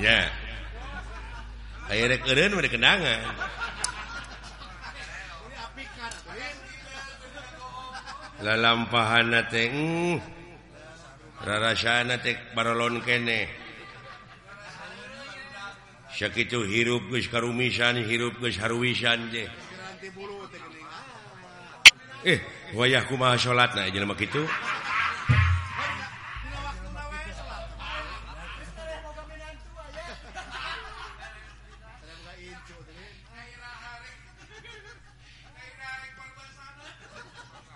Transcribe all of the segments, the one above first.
ya. Akhirnya keren mereka kenangan lalampahan teh mm, rarasana teh baralon kene. Sakitu hirup geus karumisan hirup geus haruwisan teh. Eh wayah kumaha salatna jelema kitu.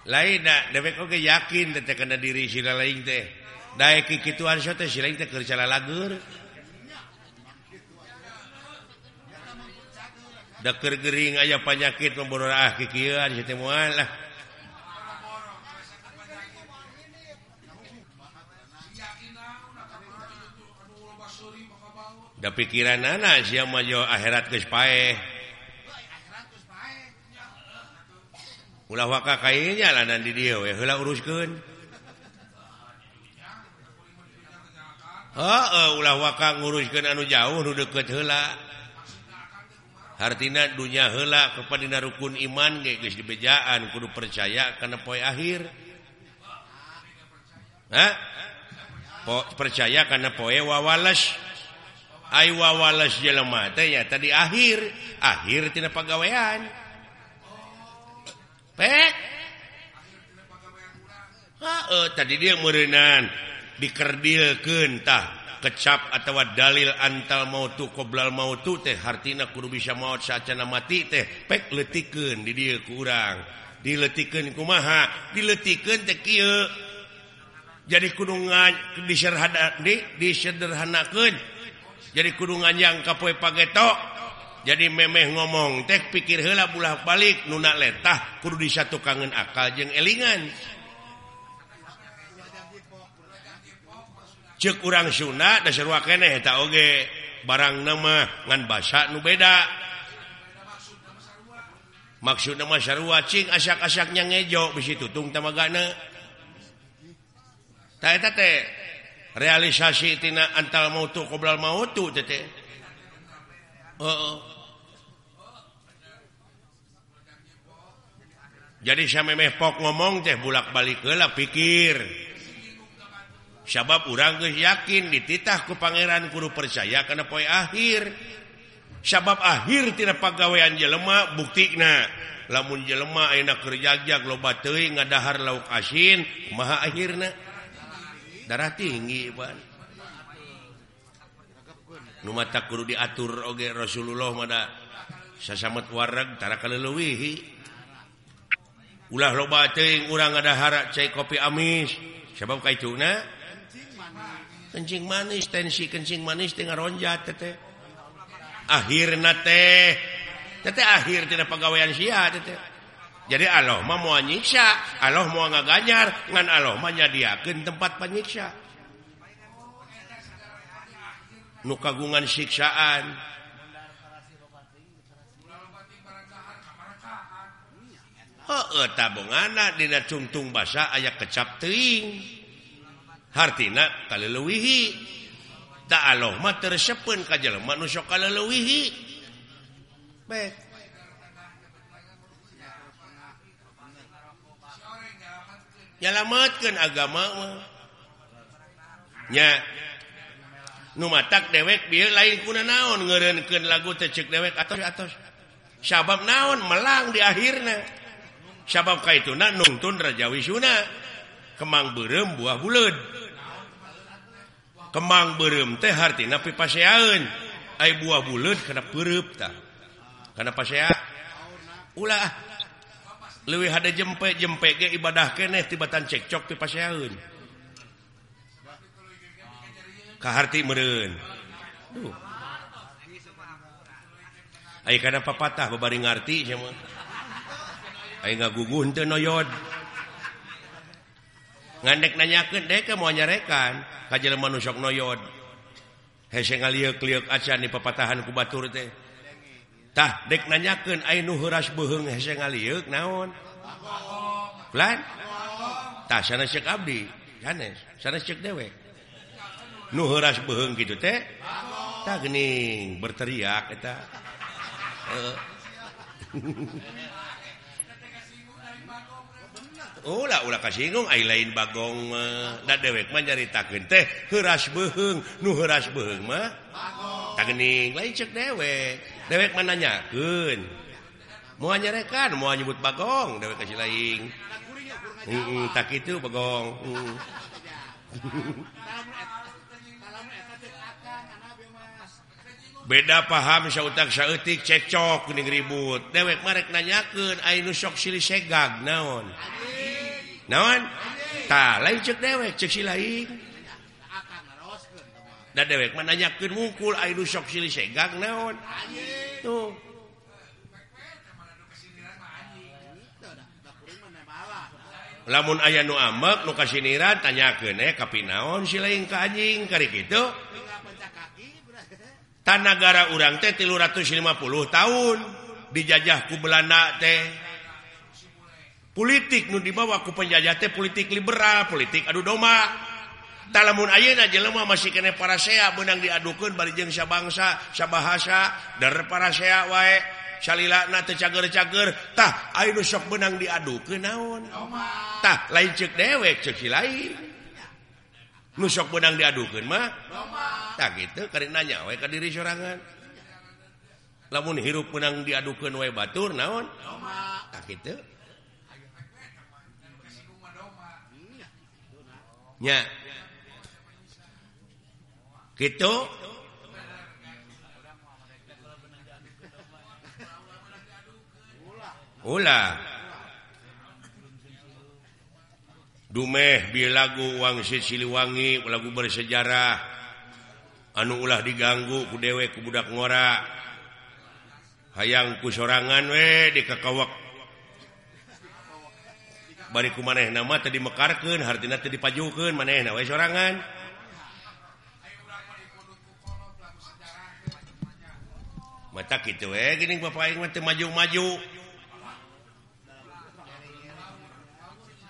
lain dewek oke yakin karena diri sila lain teh. Daituan lagur daker Gering ayah penyakit ah kikian lah. Da pikiran anak si majo akhirat kespae waka kayaknya jalanan di dia we heula uruskeun. Heeh ulah waka nguruskeun anu jauh nu deukeut heula. Hartina dunya heula kepadina rukun iman ge geus dibejaan kudu percaya kana poe akhir. Ha po, percaya kana poe wawales. Ai wawales jelema teh nyata tadi akhir. Akhir tina pagawean. Eh, tadi dia merenan dikerdilkentah kecap atau dalil antal mautu qoblal mautu teh. Hartina kudu bisa maut saacana mati teh. Pek letiken di dia kurang diletiken kumaha diletiken teh kieu. Jadi kudungan diserhada di disederhanakeun. Jadi kudungan yang kapoe pagetok. jadi memeh ngomong teh pikir hela bulah balik nuna letah kudu di satu kangen akal jeng elingan. Cek urang Sunda dasar wakeneh tak oge. Barang nama ngan basa nu beda. Maksud nama sarua cing asak-asaknya ngejo bisi tutung tamagana tak eta teh realisasi tina antal mautu qoblal mautu teh Oh, oh. jadi saya memepok ngomong teh bulak-balik gelap pikir. Sabab urang yakin dititahku Pangeran Guru percaya karena poi akhir. Sabab akhir tidak pegawaian jelemah buktina lamun jelemah enak kerjaja loba teuing ngadahar lauk asin maha akhirna? Darah tinggi ban nu mata kudu diatur oge Rasulullah mada sasamet wareg tara kaleuwihi ulah loba orang adahara cair kopi amis. Sebab ka itu kencing manis tensi kencing manis dengan ronjat tete akhir teh. Tete akhir tidak pegawaian sia tete jadi Allah mah mau nyiksa Allah mau ngaganyar ngan Allah mah nyadiakeun tempat penyiksa nu kagungan siksaan. Oh, e tabung Dina tungtung basa aya kecap teing hartina kalwihi tak mah tersepun kajal manusia kalwihi baik. Nyalamatkan agama nya. Numatak dewek biar lain kuna naon ngerenkeun lagu tecek dewek. Atau atas sabab naon? Melang di akhirnya sababkah itu? Na Rajawi Suna kemang berem buah bulet kemang berem teh arti napi pasun ay buah bulet karena perup ta kena pasea ulah ah. lebih ada jempe jempe ge ibadah keeh tibatan cekcok pi pasun kaharti meren Duh. Ay, karena papatah bebaring ngarti siapa? ngandek nanyakan deka mau nyarekan Kajal manusok noyod di pepatahan ku Batur tehtah dek nanyakan nu beheng hese ngaliuk naon? Lan? Tah sana cek abdi. Ganes sana cek dewek nu beheng gitu teh Tah gening berteriak eta. Uh. ulah ula kasihgung lain Bagong eh, dewek menceritakan teh heras beheng nuras mah. Takning lain cek dewek. Dewek menanyakan mau nyerekan mau nyebut Bagong dewek kasih lain. Tak itu Bagong beda paham sautak sautik cekcok kuning ribut. Dewek merek nanyakan ainu sok silih segag naon? Amin. lain cek dewek ceksi lain da dewek menanyakan mukul aidu sok sili segang naon tuh lamun aya nu amek nu kasiniran tanyakeun eh kapinaon si lain ka anjing kari kitu tanagara urang teh 350 tahun dijajah ku Belanda teh politik nu dibawaku penjajate politik liberal politik aduh doma talamun Ayeuna jelema masih kene parasea benang diadukan barijeng sabangsa sabahasa dari parasea wae. Salilana teu cager-cager tah ayeuna sok benang diadukeun naon? Tah lain cek dewek ceuk si lain. Nu sok benang diadukeun mah? Tah gitu nanya wae ka diri sorangan. Lamun hirup benang diadukeun wae batur naon? Tah gitu. nya gitu. Ulah. dumeh bi lagu wangsit Siliwangi lagu bersejarah. Anu ulah diganggu ku dewek ku budak ngora. Hayangku sorangan we di kakawak. bariku maneh nama tadi mekarkan hartina tadi pajukan maneh. Nawa sorangan. Mata gitu eh gini bapak aing mati maju-maju.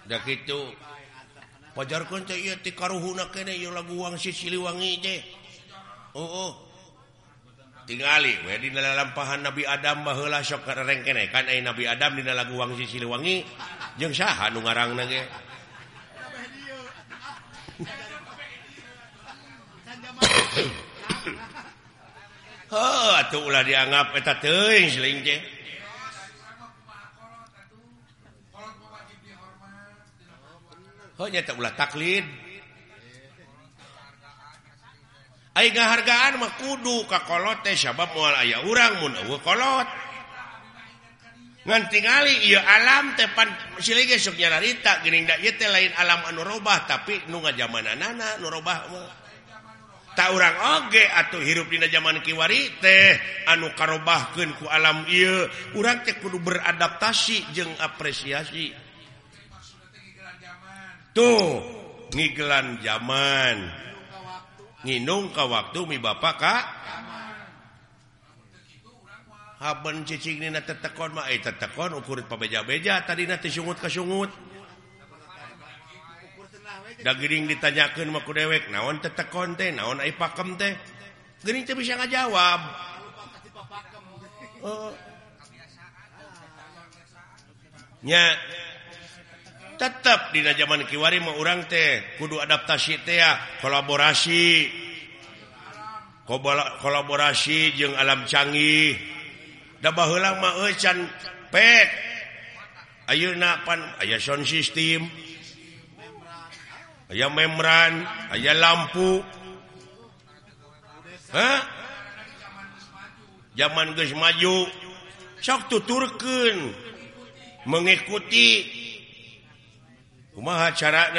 Dah gitu pajarkan ieu ti karuhuna kene iya lagu wang sisiliwangi teh. Oh oh. tingali we di dalam Nabi Adam baheula sok karengkene kan ai Nabi Adam di lagu Wangsi Siliwangi jeung saha nu ngarangna ge Heuh atuh ulah dianggap eta teuing seling teh. Nya ulah taklid. hargaan kudu kakolot sabab mual aya urang mun eueuh kolot. Ngan tingali ieu alam tepan siliknya narita ieu teh lain alam anubah tapi nu nga zaman nana nurubah tak orang oge atau hirup dina zaman kiwari teh anu karobahkeun ku alam ieu. Urang teh kudu beradaptasi jeung apresiasi. Tuh ngigelan zaman. nginung ka waktu mi Bapak Kak haben cicing nina tetekon mah eh tetekon ukur pabeja-beja. Tadi nanti sungut ka sungut da gering ditanyakan maku dewek naon tetekon teh? Naon ai pakem teh? Gering teh bisa ngajawab. Uh. nya tetap di zaman Kiwari mau orang teh kudu adaptasi teh kolaborasi. Kolaborasi jeung alam canggih. Da baheula mah can pek. Ayeuna pan aya sound system. Aya membran aya lampu. Hah? Zaman geus maju. Sok tuturkeun. Mengikuti rumah cara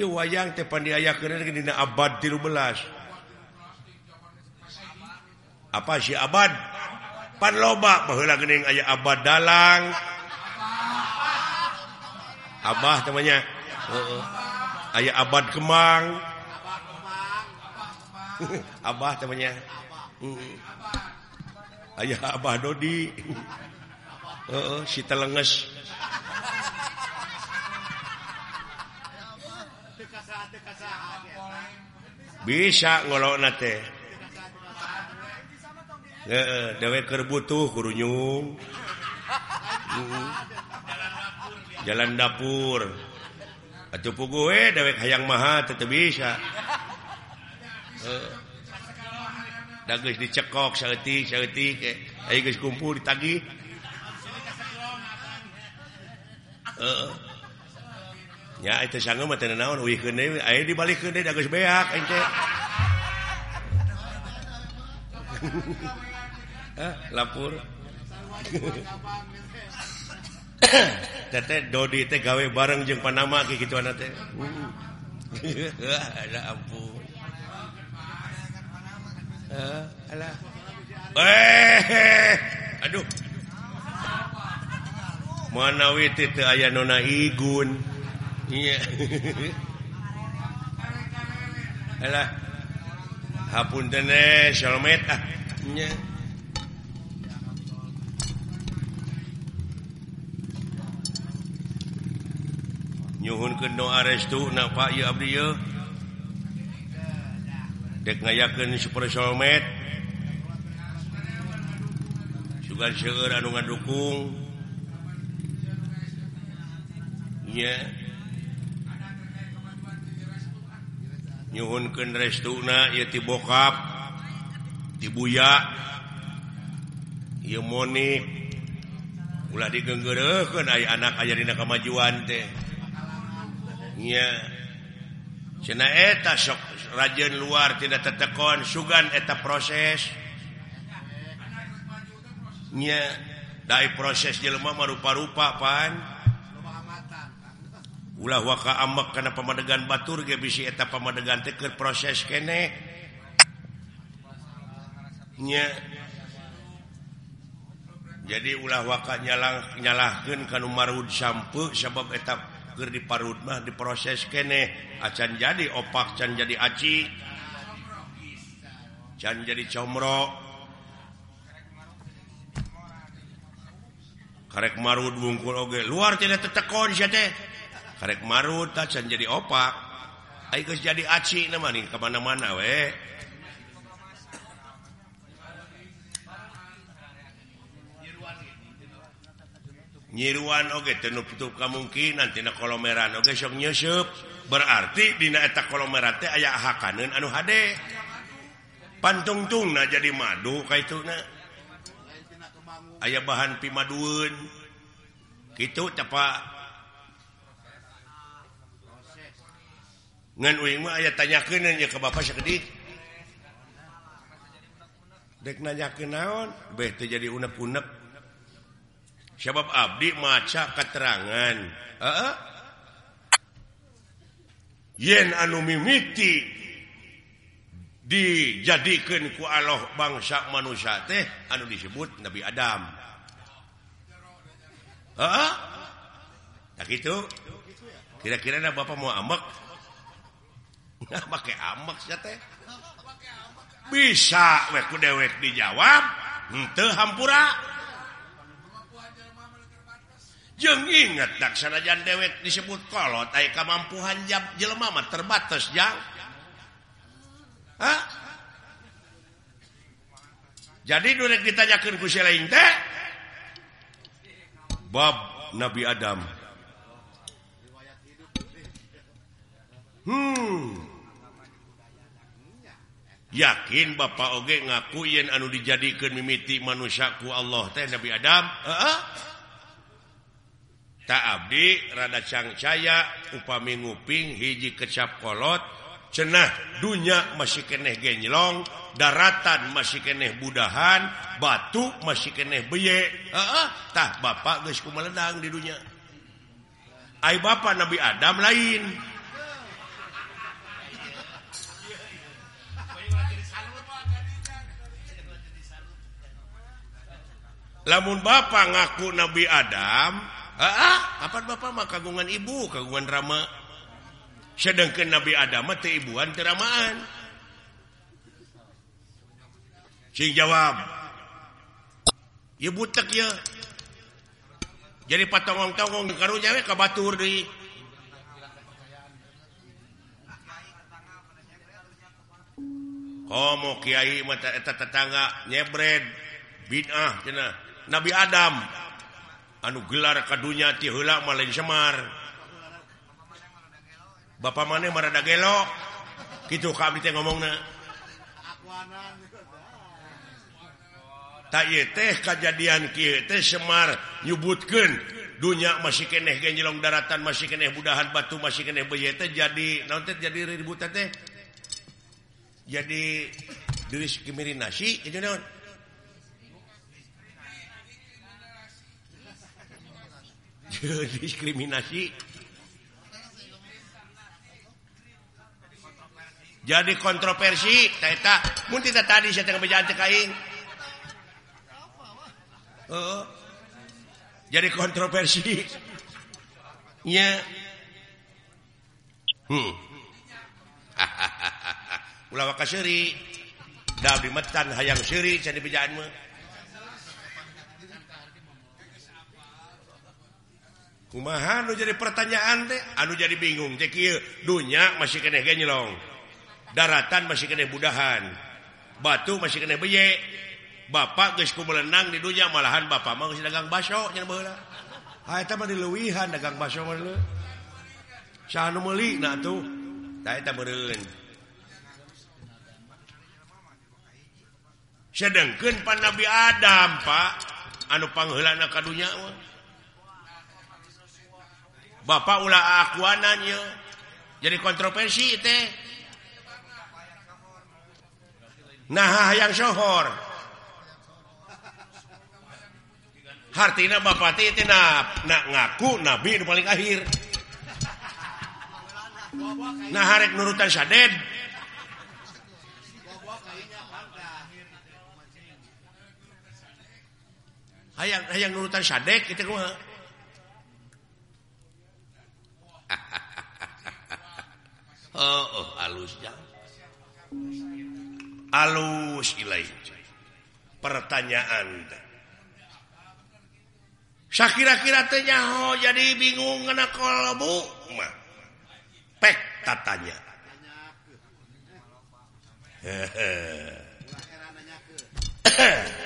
wayang tepandiaya abad 12 apa sih abad? Pan loba bahulaing aya abad dalang. Abah temannya aya abad Kemang. Abah temannya ayah Abah Dodi. Si telenges. bisa ngolok dewek kerbutuh kurunyung jalan dapur. Ataupu gue eh, dewek hayang maha tetap bisa. Dagus dicekok saletik saletik ayo guys kumpul ditagih. Uh. Ya, itu sanggup mati naon, deui aya dibalikeun deui da geus beak, ente. Lapor. Tete Dodi teh gawe bareng jeung Panama ki kitu anak teh. Uh. Alah ampun. Eh. Eh, aduh. Manawi teh aya nona igun. hapun nyhun ke doa abdi napa dek ngayaken super solmed sugan seeur anu ngadukung. Ya. nyhunkan restuna ya tibokap dibuya Monik ulah digenggereken anak aja di kemajuan tehnya Cnaeta sok rajin luar tidak tetekon sugan eta prosesnya dari proses jelma rupa-rupa pan. ulah waka ambek karena pemadegan Batur ge bisi eta pemadegan teker proses kene. Nya. Jadi ulah waka nyalang nyalahkan kan marud sampu sebab etap ger di parud mah diproses kene. Acan jadi opak can jadi aci. Can jadi comro. Karek marud bungkul oge. Luar tidak tetekon sih teh. karek marut can jadi opak. Ayo jadi aci nama nih kemana-mana we. Nyiruan oke okay, tenup tutup kemungkinan tina kolomeran oke okay, sok nyusup berarti dina eta kolomeran teh aya hakaneun anu hade. Pantungtungna jadi madu kaituna aya bahan pimaduun kitu tapa aya tanya ke Bapak dek nanya ke naon Be, jadi unek-unek sabab Abdi maca keterangan uh-uh. yen anu mimiti dijadikan ku Allah bangsa manusia teh anu disebut Nabi Adam. Uh-uh. nah, gitu. Kira-kira Bapak mau amak make pakai sia teh. Bisa weku dewek dijawab. Hmm, Henteu hampura. Jeung inget tak sanajan dewek disebut kolot ay kemampuan jam jelema mah terbatas jang Ha? jadi durek ditanyakan ku lain teh bab Nabi Adam. Hmm. yakin Bapak Oge ngakuin anu dijadikan mimiti manusiaku Allah teh Nabi Adam? Tak Abdi rada cangcaya upami nguping hiji kecap kolot cenah dunya masih keneh genjlong daratan masih keneh budahan batu masih keneh beye. Tah Bapak guys ku meledang di dunya. Ay Bapak Nabi Adam lain. lamun Bapak ngaku Nabi Adam ah, apa Bapak mah kagungan ibu kagungan drama sedangkan Nabi Adam teh ibuan keramaan sing jawab ya butek ya jadi patongong-tongong karunya we ka batur deui. Homo kiai mata eta tetangga nyebred bid'ah cenah. Nabi Adam. Anu gelar kadunya tila lain Semar. Bapak maneh marada gelok. Gitu kami ngomong teh kejadian Semar nyebutkeun. Dunya masih keneh genjelong daratan masih keneh budahan batu masih keneh beyete jadi nanti jadi ribut teh? Jadi diri kimiri nasi itu naon? diskriminasi. Jadi kontroversi tak tidak tadi saya uh, jadi kontroversinya hmm. hahaha ulah Seri da dimetan hayang Syri jadi bejaanmu kumahan jadi pertanyaan deh Aduh jadi bingung. Dunya masih kene genyelong. Daratan masih kene budahan. Batu masih kene beye. Bapak guys ku melenang di dunia malahan Bapak mau masih dagang baso nya eta mah diluwihan dagang baso mah lu sanu meuli na tuh tah eta meureun sedengkeun pan Nabi Adam Pak. Anu pangheulana ka dunya mah. Bapak ulah akuanan yuk jadi kontroversi teh. Nah yang sohor. Hartina bapak teh na, ngaku nabi nu paling akhir. Nah harek nurutan saded hayang hayang nurutan sadek itu kumaha? oh, oh, alus alus pertanyaan Sya kira-kira oh jadi bingung kena kolbu pek tatanya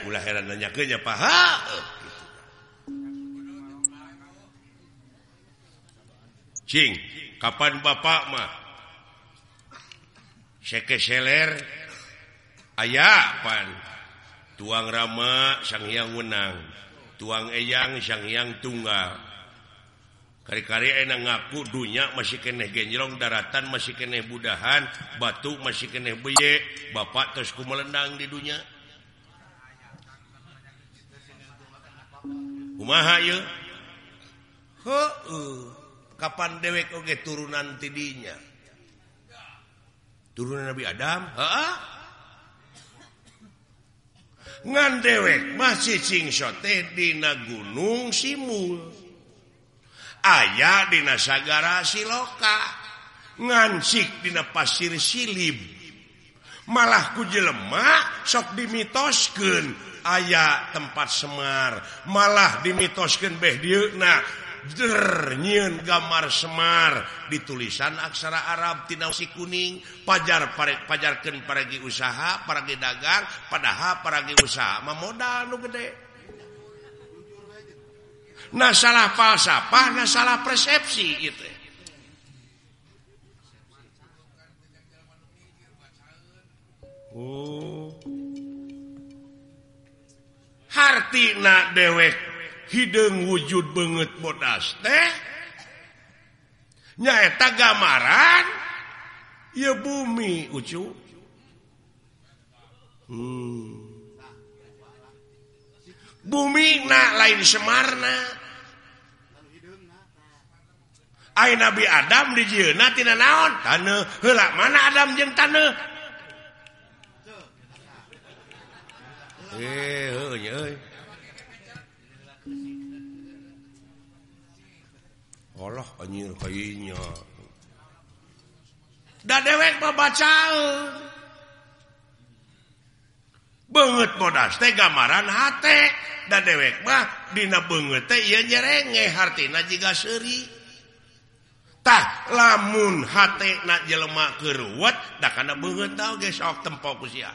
ulah heran nanya kenya paha eh, Cing, kapan bapak mah sekeseller aya pan. Tuang Rama sang Hyang Wenang. Tuang Eyang Sanghyang Tunggal. Kari-kari enak ngaku dunya masih keneh genjrong daratan masih keneh budahan batu masih keneh beye Bapak terusku melendang di dunia Umaha Kapan dewek oke turunan tidinya turunan Nabi Adam. Ngan dewek masih singsote Dina Gunung Simul. Ayaah Dina Sagara Siloka. Ngansik Dina pasir silib. Malahku jelemak sok dimitosken ayaah tempat Semar. Malah dimitosken Behdina nyiun gambar Semar. Di tulisan aksara Arab Tinausi kuning. Pajar pare, pajarkan paragi usaha paragi dagang padahal paragi usaha. Modal nu gede. Nah salah falsafah nah salah persepsi itu Oh. Hartina dewek hidung wujud banget bodas teh nyaeta gambaran ya bumi ucu hmm. bumi na lain Semarna Ay Nabi Adam di tina naon tanah helak mana Adam jeung tanah eh, eh, eh. nyirnya da dewek baca banget bodas teh gambaran hate. Da dewek mah Dina beungeut teh ieu nyerenge hartina jiga seuri. Tah lamun H na jelemak keruat dah karena banget sok gesok ku sia.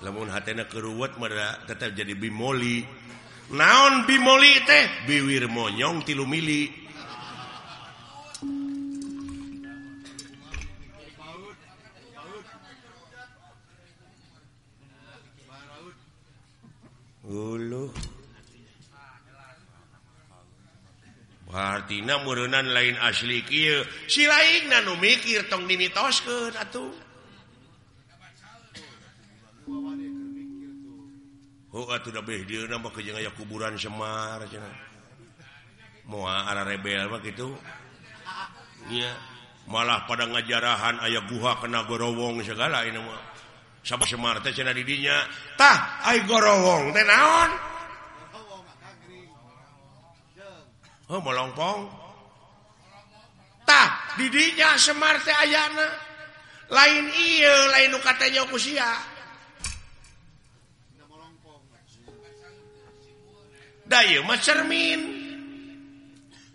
Lamun hatena keur ruwet mah tetep jadi bimoli. naon bimoli teh biwir monyong tilu mili Ulu. Bartina murunan lain asli kieu. Si lain nu mikir tong dimitos atuh. sudah kuburan Semar rebel begitu malah pada ngajarahan ayah buha kena gorowong segala ini sama Semar teh cina didinya tah ay gorowong teh naon? Oh molongpong tah didinya Semar teh ayana. Lain iya lain nu katanya kusia Cermin.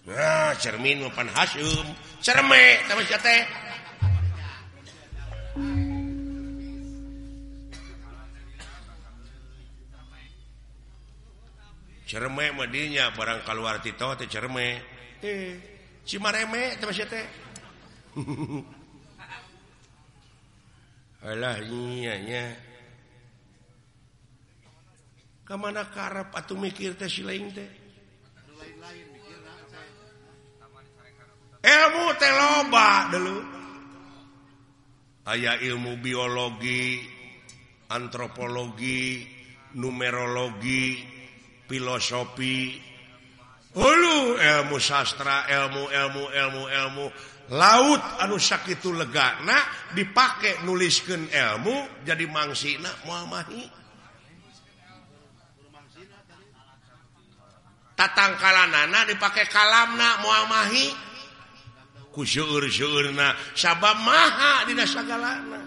Nah, cermin mempan Hasyum cerme cerme medinya barang keluar Tito cerme. Eh, cimareme Alahnya ke mana karep atau mikir teh si lain teh? Ilmu teh loba dulu. Ayah ilmu biologi antropologi numerologi filosofi. Hulu ilmu sastra ilmu ilmu ilmu ilmu. Laut anu sakit itu legana dipakai nuliskan ilmu jadi mangsinak Muhammadhi tatangkalan nana dipakai kalamna muamahi. Kusyur syurna sabab maha dina sagalana.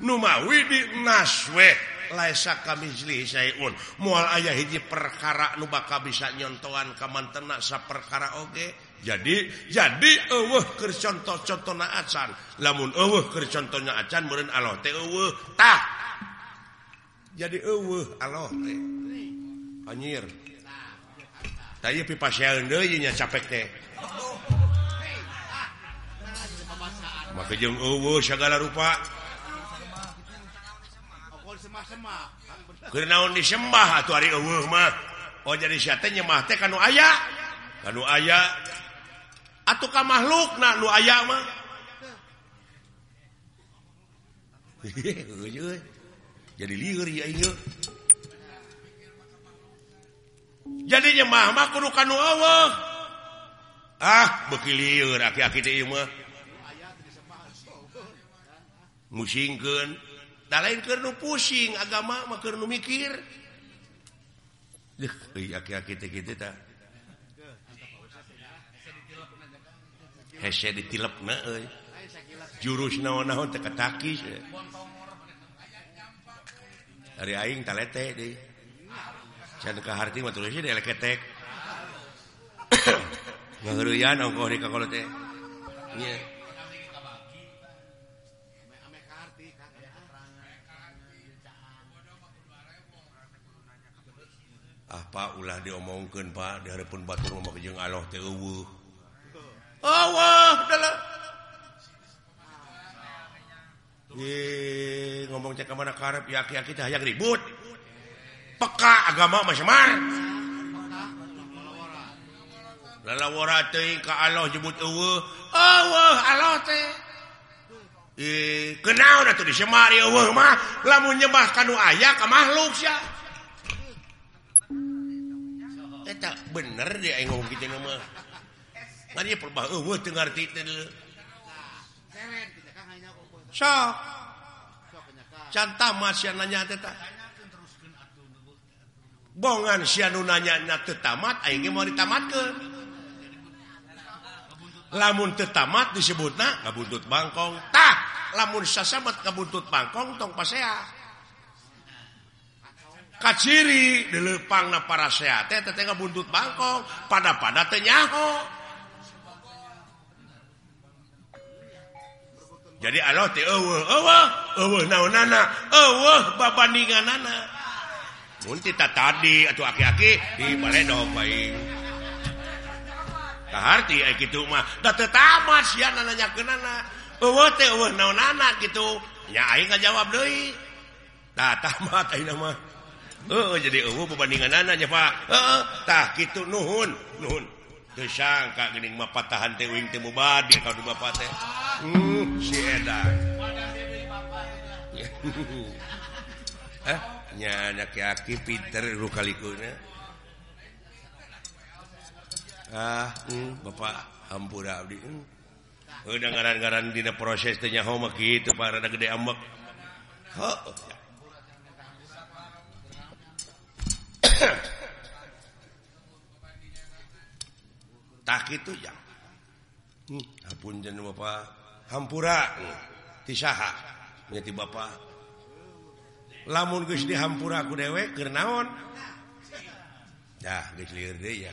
Numawi di naswe laisa kamizli sayun moal aya hiji perkara nu bakal bisa nyontoan ka mantena saperkara oge. Jadi jadi eueuh keur contoh-contohna acan lamun eueuh keur contohna acan meureun Allah teh eueuh tah. Jadi eueuh Allah teh. Anjir tadi capek teh maka jeng segala rupa. Naon disembah atau hari mah oh jadi syaitan nyemah teh aya ayah kanu aya atau ka makhluk nak nu aya mah jadi liur ya ini jadinya Mama Allah ah bekiliur musingken lain kernu pusing agama makernu mikir. Ditilep jurus naon-naon teke takis dari aing talete deh. apa ulah diomongkan Pak? Daripun Batur memakjung Allah tewu Allah dalam ngomong cek kemana karep yaki-yaki hayang ribut. peka agama masyamar lalawara teh ka Allah jebut eueuh. Eueuh Allah teh. Eh kenaon atuh di semar eueuh mah. Lamun nyembah ka nu aya ka makhluk sia. Eh, Eta bener di aing ngomong kitu mah. Ngan ieu perbah eueuh teu ngarti teh deuleuh sok. Cantam masih nanya teh bongan sianunanyanya tetamat mau ditamat ke lamun tetamat disebut nah kabuntut Bangkong. Tak lamun sahabat kabuntut Bangkong tong pasea. Kaciri dilepang na para sehat teh teteh kabuntut Bangkong. Pada pada tenyaho jadi Allah teh eueuh eueuh eueuh naonana eueuh babandinganana. Muntita tadi atau aki-aki di balai do baik. Taharti eh, gitu mah. Da teu tamat sia nanya kenana. Eueuh teh eueuh naonana gitu. Ya aing ngajawab deui. Tah tamat ayeuna mah. Heeh jadi eueuh pebandinganana nya Pak. Heeh tah kitu nuhun, nuhun. Teu sangka geuning mah patahan teh uing teh mubadi ka du bapak teh. Hmm, si edan. Eh? anakki Peter kalikunya ah hmm, Bapak hampur Abdi hmm. udah ngaran-garan dina proses tanya home gitu para ada gede ambek oh. tak itu ya hmm, pun Bapak hampura hmm. tisaha menjadi Bapak lamun Gu dihampur aku dewek kenaon nah, ya,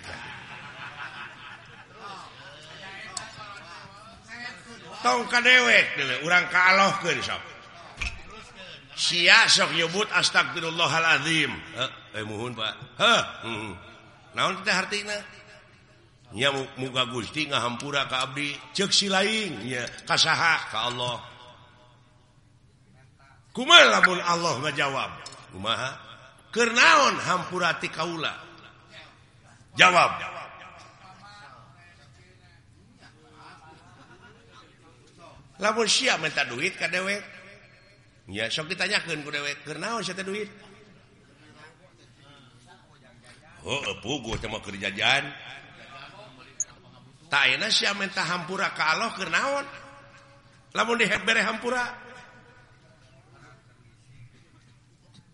tongka dewek orang kalau ke si sok. Nyebut astagfirullahaladzim. Eh, eh, Pak. Naon kita artinya nya muka Gusti ngahampura ka Abdi ceksi lainnya kasaha ka Allah. kuma lamun Allah menjawab kumaha? Kernaon hampurati kaula? Jawab. Lamun siap minta duit ka dewek ya sok ditanyakeun ku dewek kernaon sia duit? Oh puguh teh mah keur jajan tak enak sia minta hampura ka Allah kernaon. Lamun dihebere hampura.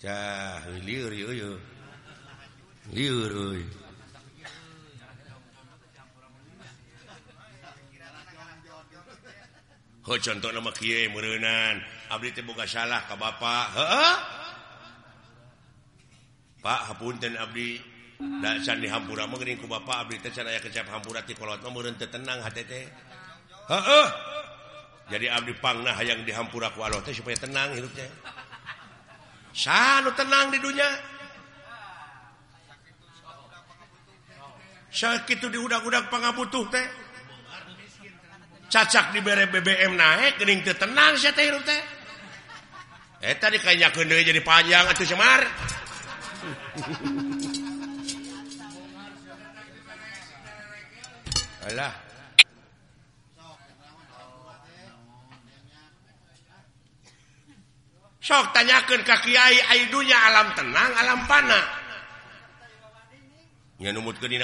Cah, liur, liur, liur, liur. Oh, contoh nama kiai merenan. Abdi teh boga salah ka bapak. Heeh. Pak hapunten abdi. Da can di hampura mah geuning ku bapak abdi teh can aya kecap hampura ti kolot mah meureun teu tenang hate teh. Heeh. Jadi abdi pangna hayang dihampura ku Allah teh supaya tenang hidup teh. Sanu tenang di dunia. Sakit di udang-udang pengabutuh teh. Cacak diberre BBM naik gening tenang teh teh? Eh tadi kayaknya jadi panjang atau semar Alah. sok tanyakan ka Kyai aidunya alam tenang alam pana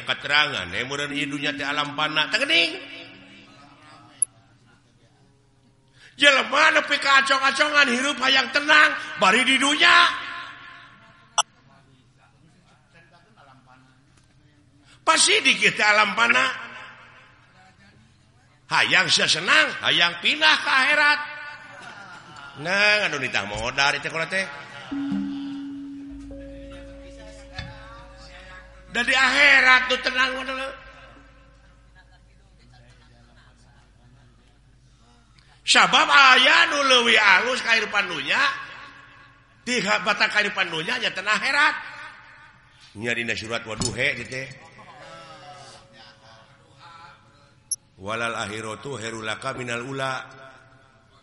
keterangan ya di alam pana tegening jelema nepi ka acong-acongan hirup hayang tenang bari di dunya. Pasti dikit alam pana hayang sia senang hayang pindah ke akhirat. Nah, aduh ditah modal itu kalau teh. Dari akhirat tuh tenang modal. Sabab ayah nu leuwih alus kahirupan dunya di bata kahirupan dunya nya tenang akhirat. Nya dina surat waduhe gitu teh. Walal akhiratu herulaka minal ula.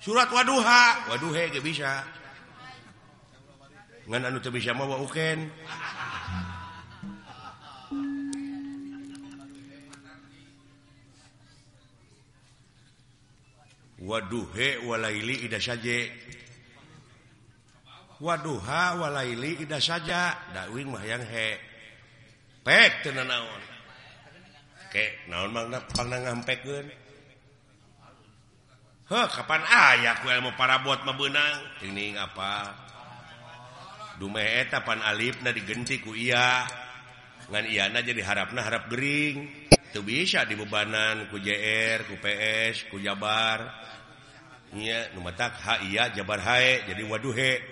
surat waduha. Waduhe ge bisa. Ngan anu teu bisa mah uken. Waduhe walaili ida saja. Waduha walaili ida saja. Dawing mah yang he. Pek teu naon. Ke naon mangna pangna ngampekeun He, kapan aya ku ilmu para buat mebenang ini apa dumeetapan Alif nah digenti ku ia ngan Iana jadi harapna harap Gering. Tuh bisa dibebanan ku JR ku PS ku Jabar. Iya numatak ha iya Jabar hae jadi waduhe.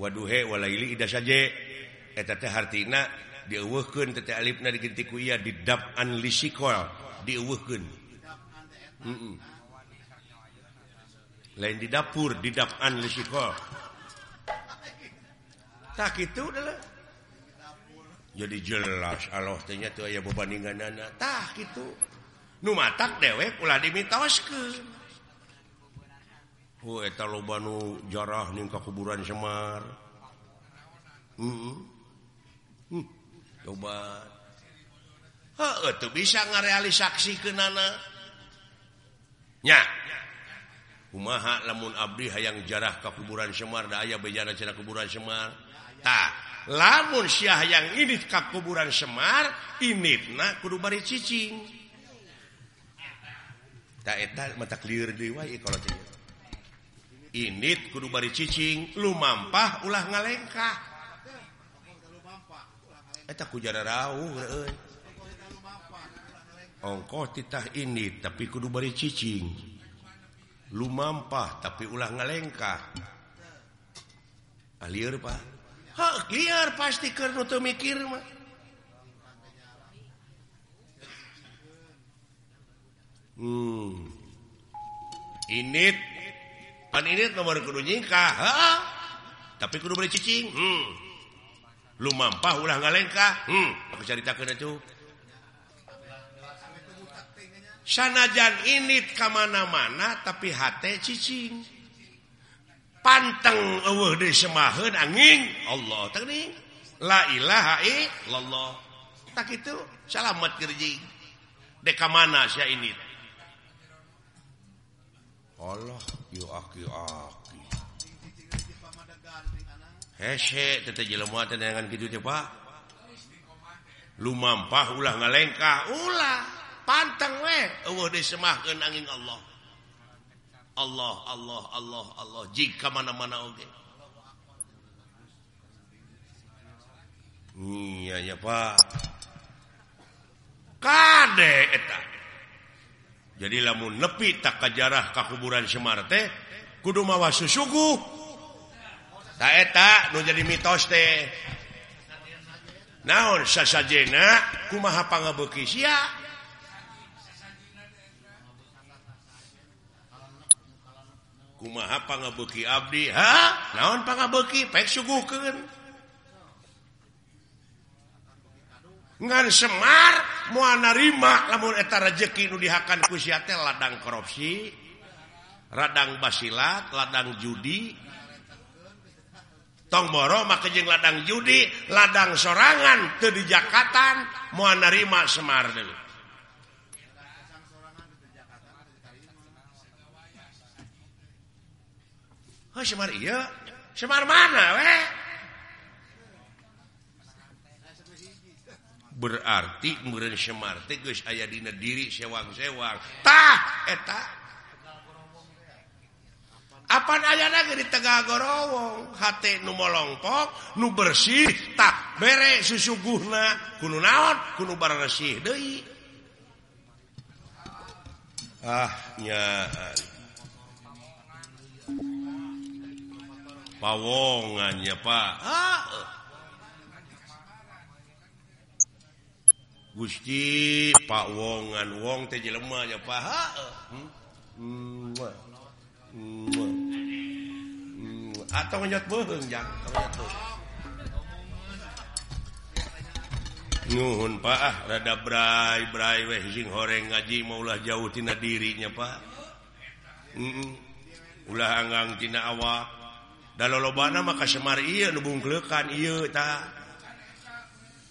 Waduhe walaili ida saja eta teh hartina dieuweuhkeun teh Alif nah digenti ku iya didap an lisikol dieuweuhkeun. -mm. lain di dapur didapkan risiko tak itu adalah jadi jelas Allahnya tuh aya bebandingan tak itu nu matak dewek ulah dimitos ke eta loba nu jarah ning ka kuburan Semar. Heeh. Hmm. hmm. Coba. Heeh, teu bisa ngarealisasikeun anak. Nya, kumaha lamun Abdi hayang jarah ke kuburan Semar da aya bejana cara kuburan Semar. Tak lamun Syah yang ini ke kuburan Semar ini nah kudu bari cicing. Tak eta mata clear deui kalau cicing init kudu bari cicing lumampah ulah ngalengkah. Eta ku rauh ongkoh titah ini tapi kudu bari cicing. lumampah tapi ulah ngalengkah ah, alir Pak ha, liar pasti karena tuh mikir mah hmm. init pan init nomor kudu nyingkah ha? tapi kudu beri cicing hmm. lumampah ulah ngalengkah hmm. aku ceritakan itu sanajan ini kemana-mana tapi hati cicing. Panteng semahun angin. Allah tadi la ilaha illallah. Tak itu selamat kerjing deka mana saya ini Allah yu aki hese tete jelema tenangan gitu teh Pak. Lumampah ulah ngalengkah ulah. pantang eueuh disemahkan angin Allah. Allah Allah Allah Allah. Jika mana-mana oke hmm, iya ya pak. Kade eta. Jadi lamun nepi tak kajarah kakuburan Semar teh kudu mawa susugu. Tak eta nu jadi mitos teh. Naon sasajena kumaha pangabeuki ya kumahapangabeki Abdi ha? Naonpangabeki pek suguhkeun ngan Semar moal narima lamun eta rejeki nu dihakan ku sia teh ladang korupsi radang basilat ladang judi. Tong boro make jeung ladang judi ladang sorangan teu dijakatan moal narima Semar deui. Oh, semar iya semar mana we? berarti meureun Semar teh geus aya dina diri sewang-sewang. Tah, eta. apa aya lagi di Tegal Gorowong hate nu molongpok, nu bersih tak bere susuguhna kuno naon kuno barresih Dehi Ah. pawongannya Pak. Ah. Gusti Pak wongan wong teh lemahnya Pak. Ah. Hmm? atau ngenyot bohong jang nuhun Pak. Ah rada brai brai weh. Sing horeng ngaji maulah jauh tina dirinya Pak. Mm -mm. ulah anggang tina awak. lobana maka Semar ta.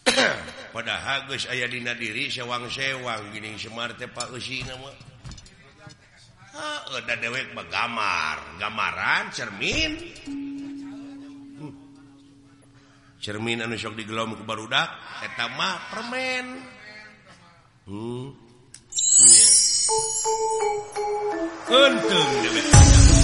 pada Hagus aya dina diri sewang-sewang gini Semar Pak udah dewek gambar gambaran cermin hmm. cermin anu sok digelom ke barudak eta mah permen hmm. Yeah. Untung dewek